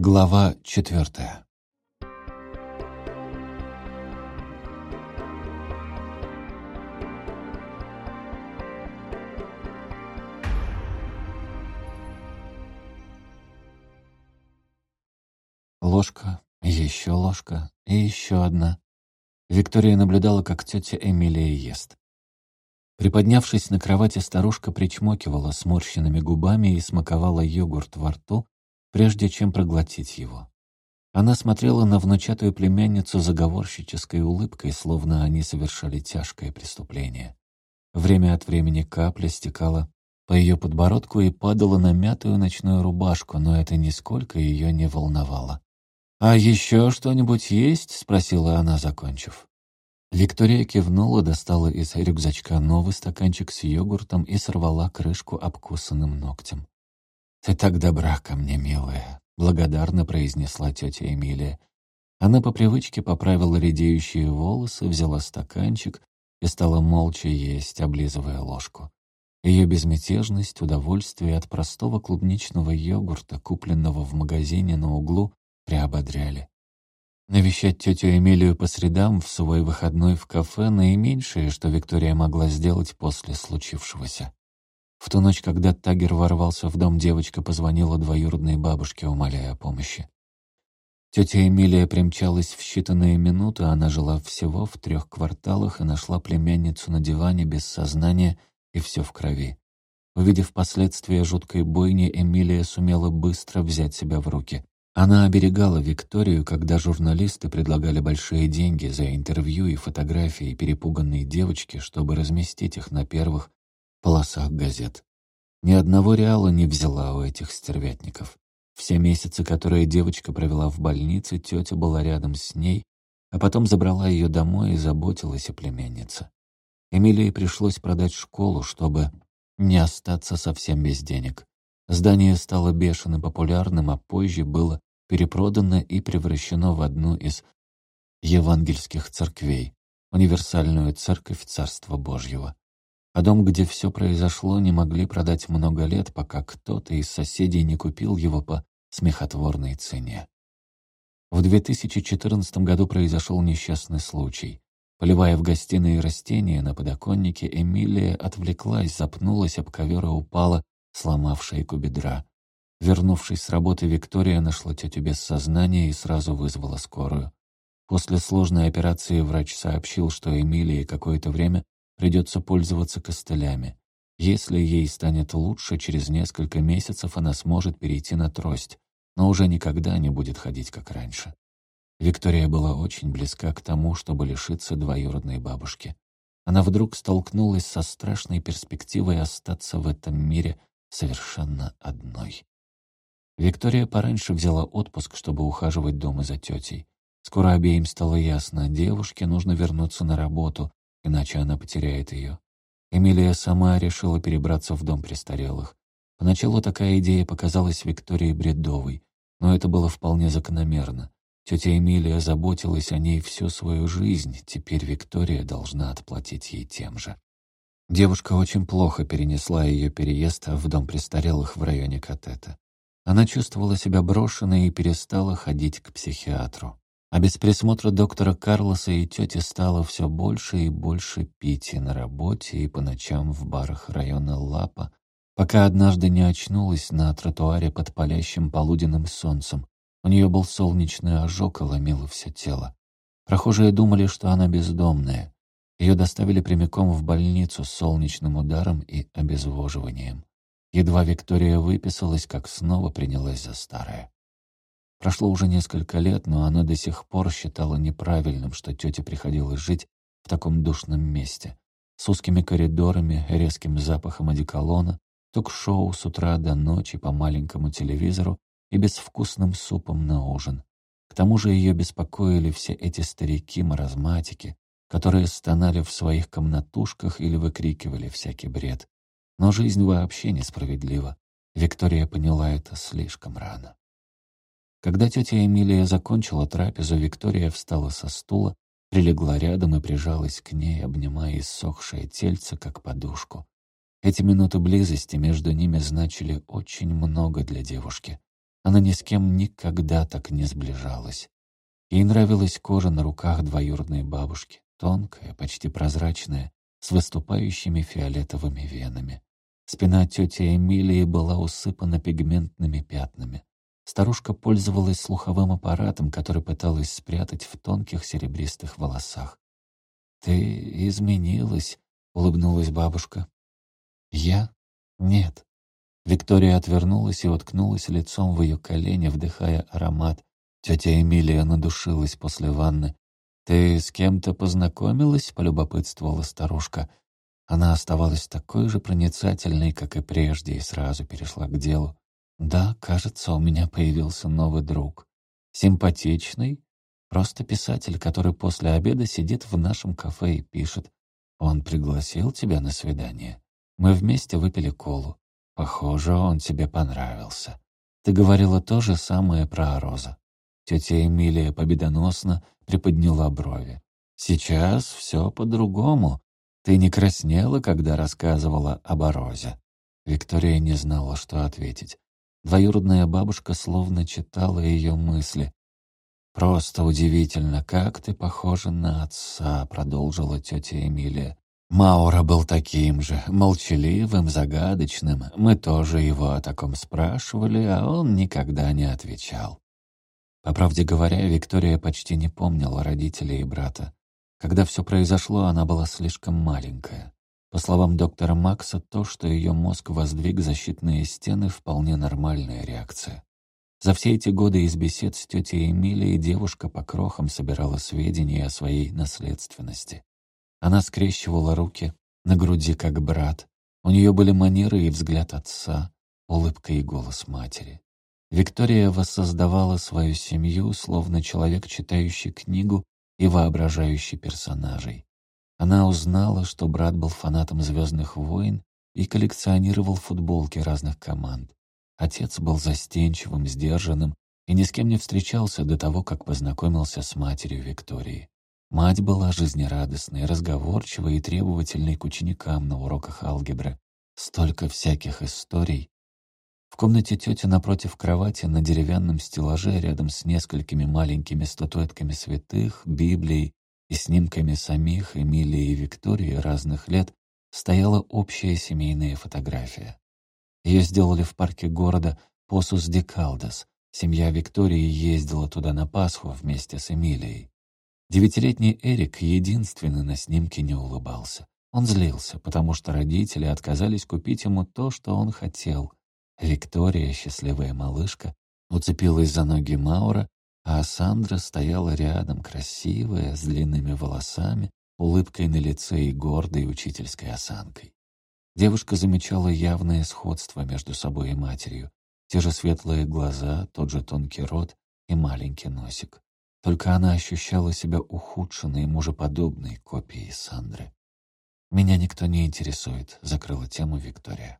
Глава четвертая. Ложка, еще ложка и еще одна. Виктория наблюдала, как тетя Эмилия ест. Приподнявшись на кровати, старушка причмокивала сморщенными губами и смаковала йогурт во рту, прежде чем проглотить его. Она смотрела на внучатую племянницу заговорщической улыбкой, словно они совершали тяжкое преступление. Время от времени капля стекала по ее подбородку и падала на мятую ночную рубашку, но это нисколько ее не волновало. «А еще что-нибудь есть?» — спросила она, закончив. Виктория кивнула, достала из рюкзачка новый стаканчик с йогуртом и сорвала крышку обкусанным ногтем. «Ты так добра ко мне, милая», — благодарно произнесла тетя Эмилия. Она по привычке поправила редеющие волосы, взяла стаканчик и стала молча есть, облизывая ложку. Ее безмятежность, удовольствие от простого клубничного йогурта, купленного в магазине на углу, приободряли. Навещать тетю Эмилию по средам в свой выходной в кафе — наименьшее, что Виктория могла сделать после случившегося. В ту ночь, когда Тагер ворвался в дом, девочка позвонила двоюродной бабушке, умоляя о помощи. Тетя Эмилия примчалась в считанные минуты, она жила всего в трех кварталах и нашла племянницу на диване без сознания и все в крови. Увидев последствия жуткой бойни, Эмилия сумела быстро взять себя в руки. Она оберегала Викторию, когда журналисты предлагали большие деньги за интервью и фотографии перепуганной девочки, чтобы разместить их на первых полосах газет. Ни одного реала не взяла у этих стервятников. Все месяцы, которые девочка провела в больнице, тетя была рядом с ней, а потом забрала ее домой и заботилась о племяннице. Эмилии пришлось продать школу, чтобы не остаться совсем без денег. Здание стало бешено популярным, а позже было перепродано и превращено в одну из евангельских церквей, универсальную церковь Царства Божьего. А дом, где все произошло, не могли продать много лет, пока кто-то из соседей не купил его по смехотворной цене. В 2014 году произошел несчастный случай. Поливая в гостиной растения на подоконнике, Эмилия отвлеклась, запнулась об ковер и упала, сломав шейку бедра. Вернувшись с работы, Виктория нашла тетю без сознания и сразу вызвала скорую. После сложной операции врач сообщил, что Эмилии какое-то время придется пользоваться костылями. Если ей станет лучше, через несколько месяцев она сможет перейти на трость, но уже никогда не будет ходить как раньше. Виктория была очень близка к тому, чтобы лишиться двоюродной бабушки. Она вдруг столкнулась со страшной перспективой остаться в этом мире совершенно одной. Виктория пораньше взяла отпуск, чтобы ухаживать дома за тетей. Скоро обеим стало ясно, девушке нужно вернуться на работу, иначе она потеряет ее. Эмилия сама решила перебраться в дом престарелых. Поначалу такая идея показалась Виктории бредовой, но это было вполне закономерно. Тетя Эмилия заботилась о ней всю свою жизнь, теперь Виктория должна отплатить ей тем же. Девушка очень плохо перенесла ее переезд в дом престарелых в районе Катета. Она чувствовала себя брошенной и перестала ходить к психиатру. А без присмотра доктора Карлоса и тети стало все больше и больше пить и на работе, и по ночам в барах района Лапа, пока однажды не очнулась на тротуаре под палящим полуденным солнцем. У нее был солнечный ожог и ломило все тело. Прохожие думали, что она бездомная. Ее доставили прямиком в больницу с солнечным ударом и обезвоживанием. Едва Виктория выписалась, как снова принялась за старое. Прошло уже несколько лет, но она до сих пор считала неправильным, что тете приходилось жить в таком душном месте, с узкими коридорами, резким запахом одеколона, ток-шоу с утра до ночи по маленькому телевизору и безвкусным супом на ужин. К тому же ее беспокоили все эти старики-маразматики, которые стонали в своих комнатушках или выкрикивали всякий бред. Но жизнь вообще несправедлива. Виктория поняла это слишком рано. Когда тетя Эмилия закончила трапезу, Виктория встала со стула, прилегла рядом и прижалась к ней, обнимая иссохшее тельце, как подушку. Эти минуты близости между ними значили очень много для девушки. Она ни с кем никогда так не сближалась. Ей нравилась кожа на руках двоюродной бабушки, тонкая, почти прозрачная, с выступающими фиолетовыми венами. Спина тети Эмилии была усыпана пигментными пятнами. Старушка пользовалась слуховым аппаратом, который пыталась спрятать в тонких серебристых волосах. «Ты изменилась», — улыбнулась бабушка. «Я? Нет». Виктория отвернулась и уткнулась лицом в ее колени, вдыхая аромат. Тетя Эмилия надушилась после ванны. «Ты с кем-то познакомилась?» — полюбопытствовала старушка. Она оставалась такой же проницательной, как и прежде, и сразу перешла к делу. «Да, кажется, у меня появился новый друг. Симпатичный, просто писатель, который после обеда сидит в нашем кафе и пишет. Он пригласил тебя на свидание. Мы вместе выпили колу. Похоже, он тебе понравился. Ты говорила то же самое про Роза. Тетя Эмилия победоносно приподняла брови. «Сейчас все по-другому. Ты не краснела, когда рассказывала об Орозе?» Виктория не знала, что ответить. Двоюродная бабушка словно читала ее мысли. «Просто удивительно, как ты похожа на отца», — продолжила тетя Эмилия. Маура был таким же, молчаливым, загадочным. Мы тоже его о таком спрашивали, а он никогда не отвечал. По правде говоря, Виктория почти не помнила родителей и брата. Когда все произошло, она была слишком маленькая. По словам доктора Макса, то, что ее мозг воздвиг защитные стены, вполне нормальная реакция. За все эти годы из бесед с тетей Эмилией девушка по крохам собирала сведения о своей наследственности. Она скрещивала руки на груди, как брат. У нее были манеры и взгляд отца, улыбка и голос матери. Виктория воссоздавала свою семью, словно человек, читающий книгу и воображающий персонажей. Она узнала, что брат был фанатом «Звездных войн» и коллекционировал футболки разных команд. Отец был застенчивым, сдержанным и ни с кем не встречался до того, как познакомился с матерью Виктории. Мать была жизнерадостной, разговорчивой и требовательной к ученикам на уроках алгебры. Столько всяких историй, в комнате тети напротив кровати на деревянном стеллаже рядом с несколькими маленькими статуэтками святых, Библией и снимками самих Эмилии и Виктории разных лет стояла общая семейная фотография. Ее сделали в парке города Посус де Калдес. Семья Виктории ездила туда на Пасху вместе с Эмилией. Девятилетний Эрик единственный на снимке не улыбался. Он злился, потому что родители отказались купить ему то, что он хотел — Виктория, счастливая малышка, уцепилась за ноги Маура, а Сандра стояла рядом, красивая, с длинными волосами, улыбкой на лице и гордой учительской осанкой. Девушка замечала явное сходство между собой и матерью. Те же светлые глаза, тот же тонкий рот и маленький носик. Только она ощущала себя ухудшенной, мужеподобной копией Сандры. «Меня никто не интересует», — закрыла тему Виктория.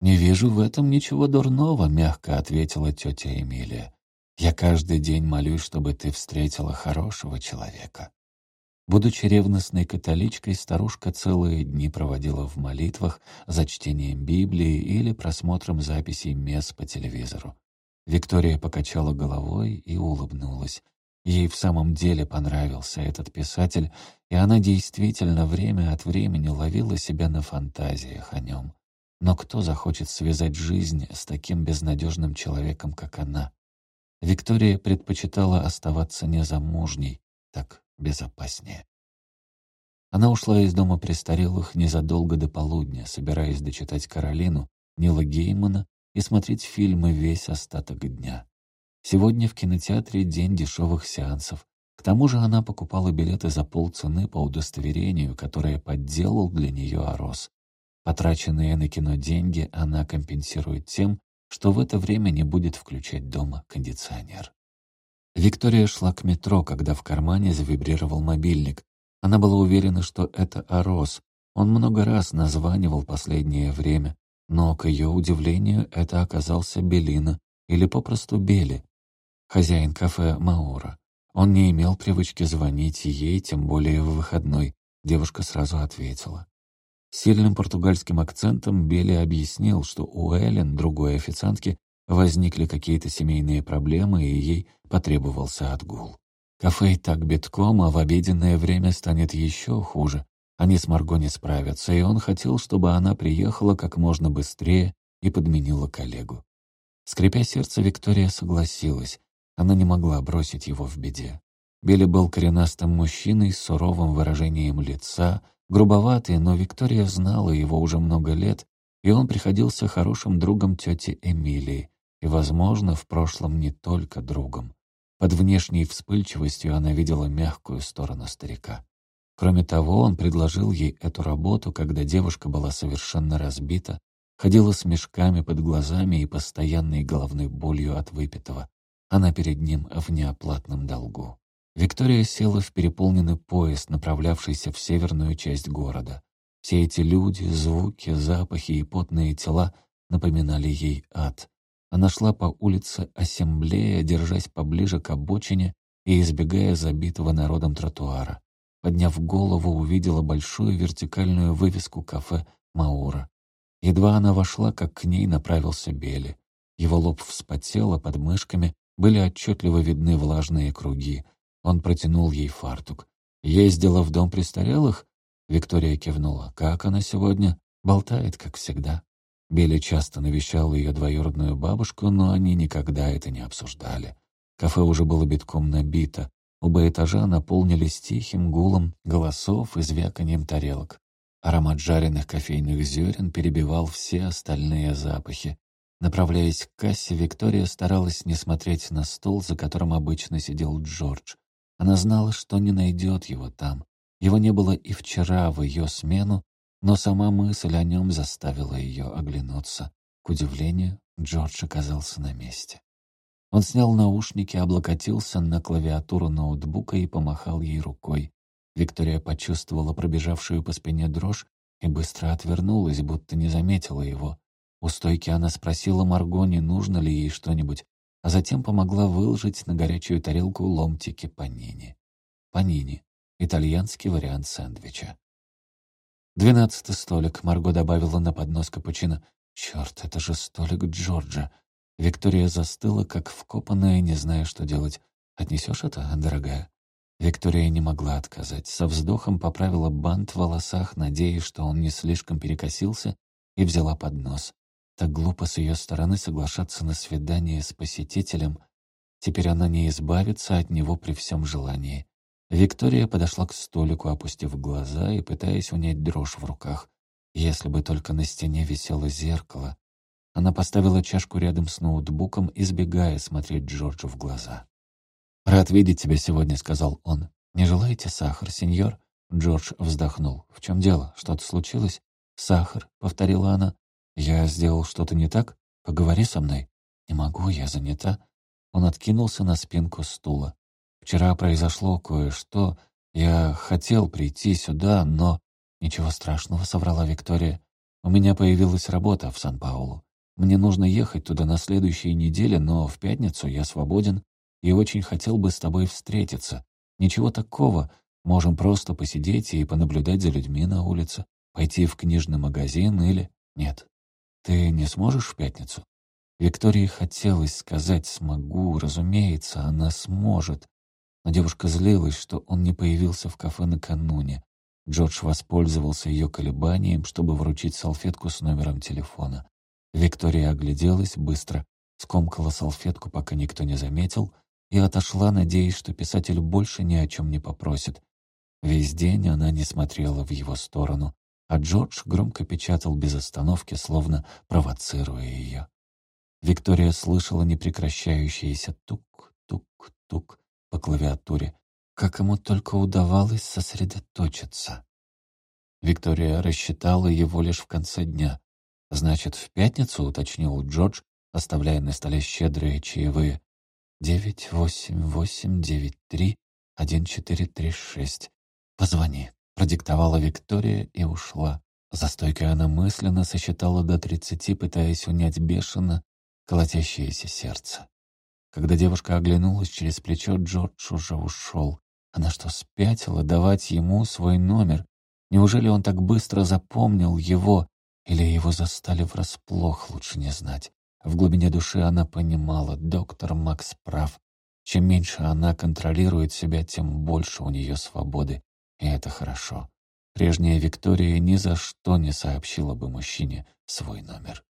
«Не вижу в этом ничего дурного», — мягко ответила тетя Эмилия. «Я каждый день молюсь, чтобы ты встретила хорошего человека». Будучи ревностной католичкой, старушка целые дни проводила в молитвах, за чтением Библии или просмотром записей мес по телевизору. Виктория покачала головой и улыбнулась. Ей в самом деле понравился этот писатель, и она действительно время от времени ловила себя на фантазиях о нем. Но кто захочет связать жизнь с таким безнадежным человеком, как она? Виктория предпочитала оставаться незамужней, так безопаснее. Она ушла из дома престарелых незадолго до полудня, собираясь дочитать Каролину, Нила Геймана и смотреть фильмы весь остаток дня. Сегодня в кинотеатре день дешевых сеансов. К тому же она покупала билеты за полцены по удостоверению, которое подделал для нее Орос. Потраченные на кино деньги она компенсирует тем, что в это время не будет включать дома кондиционер. Виктория шла к метро, когда в кармане завибрировал мобильник. Она была уверена, что это Орос. Он много раз названивал последнее время, но, к ее удивлению, это оказался Белина или попросту Бели, хозяин кафе Маура. Он не имел привычки звонить ей, тем более в выходной. Девушка сразу ответила. Сильным португальским акцентом Белли объяснил, что у Эллен, другой официантки, возникли какие-то семейные проблемы, и ей потребовался отгул. Кафе и так битком, а в обеденное время станет еще хуже. Они с Марго не справятся, и он хотел, чтобы она приехала как можно быстрее и подменила коллегу. Скрипя сердце, Виктория согласилась. Она не могла бросить его в беде. Билли был коренастым мужчиной с суровым выражением лица, грубоватый, но Виктория знала его уже много лет, и он приходился хорошим другом тети Эмилии, и, возможно, в прошлом не только другом. Под внешней вспыльчивостью она видела мягкую сторону старика. Кроме того, он предложил ей эту работу, когда девушка была совершенно разбита, ходила с мешками под глазами и постоянной головной болью от выпитого. Она перед ним в неоплатном долгу. Виктория села в переполненный поезд, направлявшийся в северную часть города. Все эти люди, звуки, запахи и потные тела напоминали ей ад. Она шла по улице Ассемблея, держась поближе к обочине и избегая забитого народом тротуара. Подняв голову, увидела большую вертикальную вывеску кафе «Маура». Едва она вошла, как к ней направился Бели. Его лоб вспотел, а под мышками были отчетливо видны влажные круги. Он протянул ей фартук. «Ездила в дом престарелых?» Виктория кивнула. «Как она сегодня?» «Болтает, как всегда». Билли часто навещал ее двоюродную бабушку, но они никогда это не обсуждали. Кафе уже было битком набито. Оба этажа наполнились тихим гулом голосов и звяканием тарелок. Аромат жареных кофейных зерен перебивал все остальные запахи. Направляясь к кассе, Виктория старалась не смотреть на стол, за которым обычно сидел Джордж. Она знала, что не найдет его там. Его не было и вчера в ее смену, но сама мысль о нем заставила ее оглянуться. К удивлению, Джордж оказался на месте. Он снял наушники, облокотился на клавиатуру ноутбука и помахал ей рукой. Виктория почувствовала пробежавшую по спине дрожь и быстро отвернулась, будто не заметила его. У стойки она спросила Марго, не нужно ли ей что-нибудь, а затем помогла выложить на горячую тарелку ломтики панини. Панини — итальянский вариант сэндвича. Двенадцатый столик Марго добавила на поднос капучино. Черт, это же столик Джорджа. Виктория застыла, как вкопанная, не зная, что делать. «Отнесешь это, дорогая?» Виктория не могла отказать. Со вздохом поправила бант в волосах, надеясь, что он не слишком перекосился, и взяла поднос. Так глупо с ее стороны соглашаться на свидание с посетителем. Теперь она не избавится от него при всем желании. Виктория подошла к столику, опустив глаза и пытаясь унять дрожь в руках. Если бы только на стене висело зеркало. Она поставила чашку рядом с ноутбуком, избегая смотреть Джорджу в глаза. «Рад видеть тебя сегодня», — сказал он. «Не желаете сахар, сеньор?» Джордж вздохнул. «В чем дело? Что-то случилось?» «Сахар», — повторила она. «Я сделал что-то не так? Поговори со мной». «Не могу, я занята». Он откинулся на спинку стула. Вчера произошло кое-что. Я хотел прийти сюда, но... Ничего страшного, соврала Виктория. У меня появилась работа в Сан-Паулу. Мне нужно ехать туда на следующей неделе, но в пятницу я свободен и очень хотел бы с тобой встретиться. Ничего такого. Можем просто посидеть и понаблюдать за людьми на улице, пойти в книжный магазин или... Нет. Ты не сможешь в пятницу? Виктории хотелось сказать «смогу», разумеется, она сможет, но девушка злилась, что он не появился в кафе накануне. Джордж воспользовался ее колебанием, чтобы вручить салфетку с номером телефона. Виктория огляделась быстро, скомкала салфетку, пока никто не заметил, и отошла, надеясь, что писатель больше ни о чем не попросит. Весь день она не смотрела в его сторону, а Джордж громко печатал без остановки, словно провоцируя ее. Виктория слышала непрекращающийся тук-тук-тук, по клавиатуре, как ему только удавалось сосредоточиться. Виктория рассчитала его лишь в конце дня. «Значит, в пятницу», — уточнил Джордж, оставляя на столе щедрые чаевые. «Девять, восемь, восемь, девять, три, один, четыре, три, шесть. Позвони», — продиктовала Виктория и ушла. За стойкой она мысленно сосчитала до тридцати, пытаясь унять бешено колотящееся сердце. Когда девушка оглянулась через плечо, Джордж уже ушел. Она что, спятила давать ему свой номер? Неужели он так быстро запомнил его? Или его застали врасплох, лучше не знать. В глубине души она понимала, доктор Макс прав. Чем меньше она контролирует себя, тем больше у нее свободы. И это хорошо. Прежняя Виктория ни за что не сообщила бы мужчине свой номер.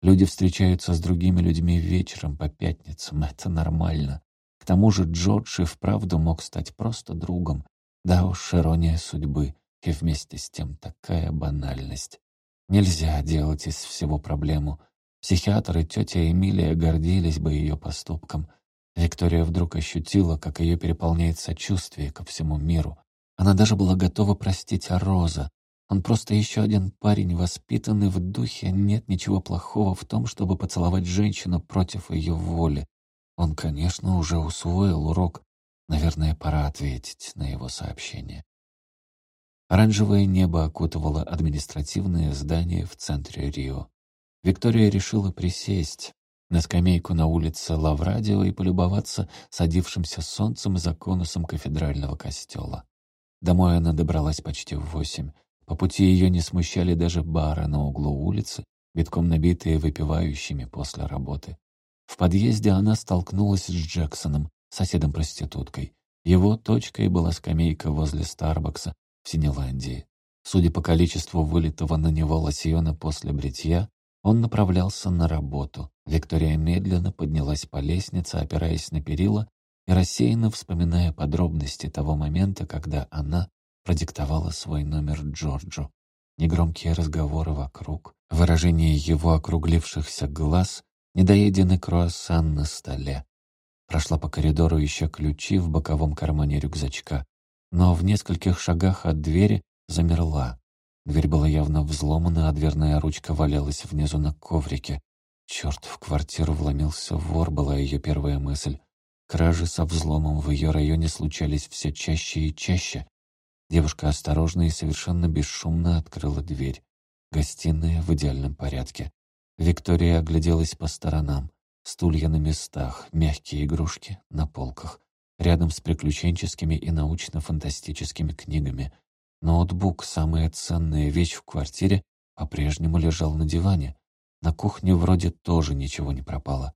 Люди встречаются с другими людьми вечером по пятницам. Это нормально. К тому же Джордж и вправду мог стать просто другом. Да уж, ирония судьбы. И вместе с тем такая банальность. Нельзя делать из всего проблему. Психиатр и тетя Эмилия гордились бы ее поступком. Виктория вдруг ощутила, как ее переполняет сочувствие ко всему миру. Она даже была готова простить Роза. Он просто еще один парень, воспитанный в духе. Нет ничего плохого в том, чтобы поцеловать женщину против ее воли. Он, конечно, уже усвоил урок. Наверное, пора ответить на его сообщение. Оранжевое небо окутывало административное здание в центре Рио. Виктория решила присесть на скамейку на улице Лаврадио и полюбоваться садившимся солнцем за конусом кафедрального костела. Домой она добралась почти в восемь. По пути ее не смущали даже бары на углу улицы, битком набитые выпивающими после работы. В подъезде она столкнулась с Джексоном, соседом-проституткой. Его точкой была скамейка возле Старбакса, в Синеландии. Судя по количеству вылитого на него лосьона после бритья, он направлялся на работу. Виктория медленно поднялась по лестнице, опираясь на перила и рассеянно вспоминая подробности того момента, когда она продиктовала свой номер Джорджу. Негромкие разговоры вокруг, выражение его округлившихся глаз, недоеденный круассан на столе. Прошла по коридору, ища ключи в боковом кармане рюкзачка но в нескольких шагах от двери замерла. Дверь была явно взломана, а дверная ручка валялась внизу на коврике. Черт, в квартиру вломился вор, была ее первая мысль. Кражи со взломом в ее районе случались все чаще и чаще. Девушка осторожно и совершенно бесшумно открыла дверь. Гостиная в идеальном порядке. Виктория огляделась по сторонам. Стулья на местах, мягкие игрушки на полках рядом с приключенческими и научно-фантастическими книгами. Ноутбук, самая ценная вещь в квартире, по-прежнему лежал на диване. На кухне вроде тоже ничего не пропало.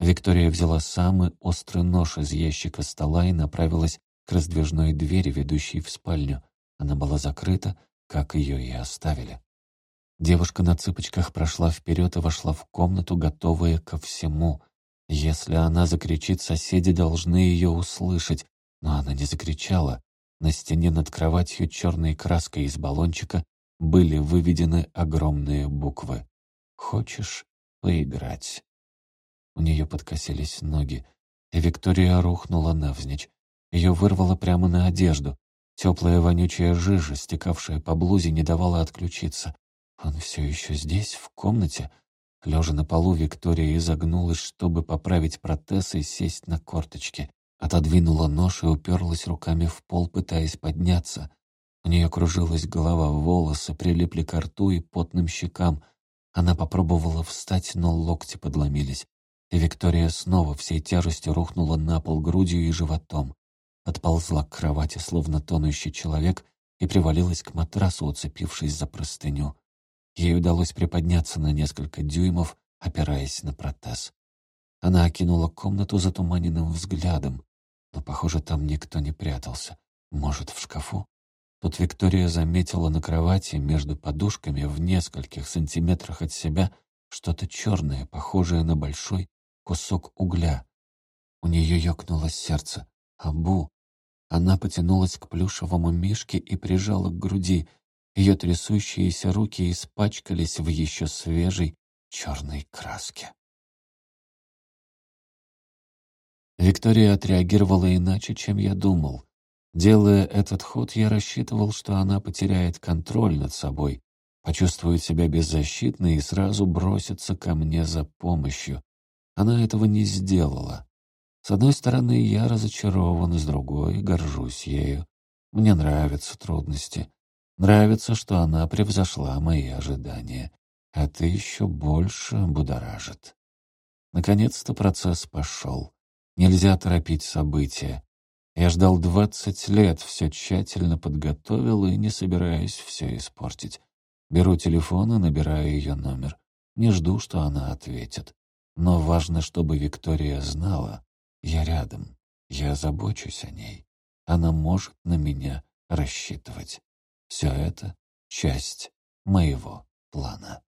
Виктория взяла самый острый нож из ящика стола и направилась к раздвижной двери, ведущей в спальню. Она была закрыта, как ее и оставили. Девушка на цыпочках прошла вперед и вошла в комнату, готовая ко всему — если она закричит, соседи должны ее услышать. Но она не закричала. На стене над кроватью черной краской из баллончика были выведены огромные буквы. «Хочешь поиграть?» У нее подкосились ноги, и Виктория рухнула навзничь. Ее вырвало прямо на одежду. Теплая вонючая жижа, стекавшая по блузе, не давала отключиться. Он все еще здесь, в комнате? Лежа на полу, Виктория изогнулась, чтобы поправить протез и сесть на корточки. Отодвинула нож и уперлась руками в пол, пытаясь подняться. У нее кружилась голова, волосы прилипли к рту и потным щекам. Она попробовала встать, но локти подломились. И Виктория снова всей тяжестью рухнула на пол грудью и животом. Отползла к кровати, словно тонущий человек, и привалилась к матрасу, уцепившись за простыню. Ей удалось приподняться на несколько дюймов, опираясь на протез. Она окинула комнату затуманенным взглядом, но, похоже, там никто не прятался. Может, в шкафу? Тут Виктория заметила на кровати между подушками в нескольких сантиметрах от себя что-то черное, похожее на большой кусок угля. У нее ёкнуло сердце. Абу. Она потянулась к плюшевому мишке и прижала к груди — ее трясущиеся руки испачкались в еще свежей черной краске. Виктория отреагировала иначе, чем я думал. Делая этот ход, я рассчитывал, что она потеряет контроль над собой, почувствует себя беззащитной и сразу бросится ко мне за помощью. Она этого не сделала. С одной стороны, я разочарован, с другой — горжусь ею. Мне нравятся трудности. Нравится, что она превзошла мои ожидания. а ты еще больше будоражит. Наконец-то процесс пошел. Нельзя торопить события. Я ждал двадцать лет, все тщательно подготовил и не собираюсь все испортить. Беру телефон и набираю ее номер. Не жду, что она ответит. Но важно, чтобы Виктория знала, я рядом, я забочусь о ней. Она может на меня рассчитывать. Все это часть моего плана.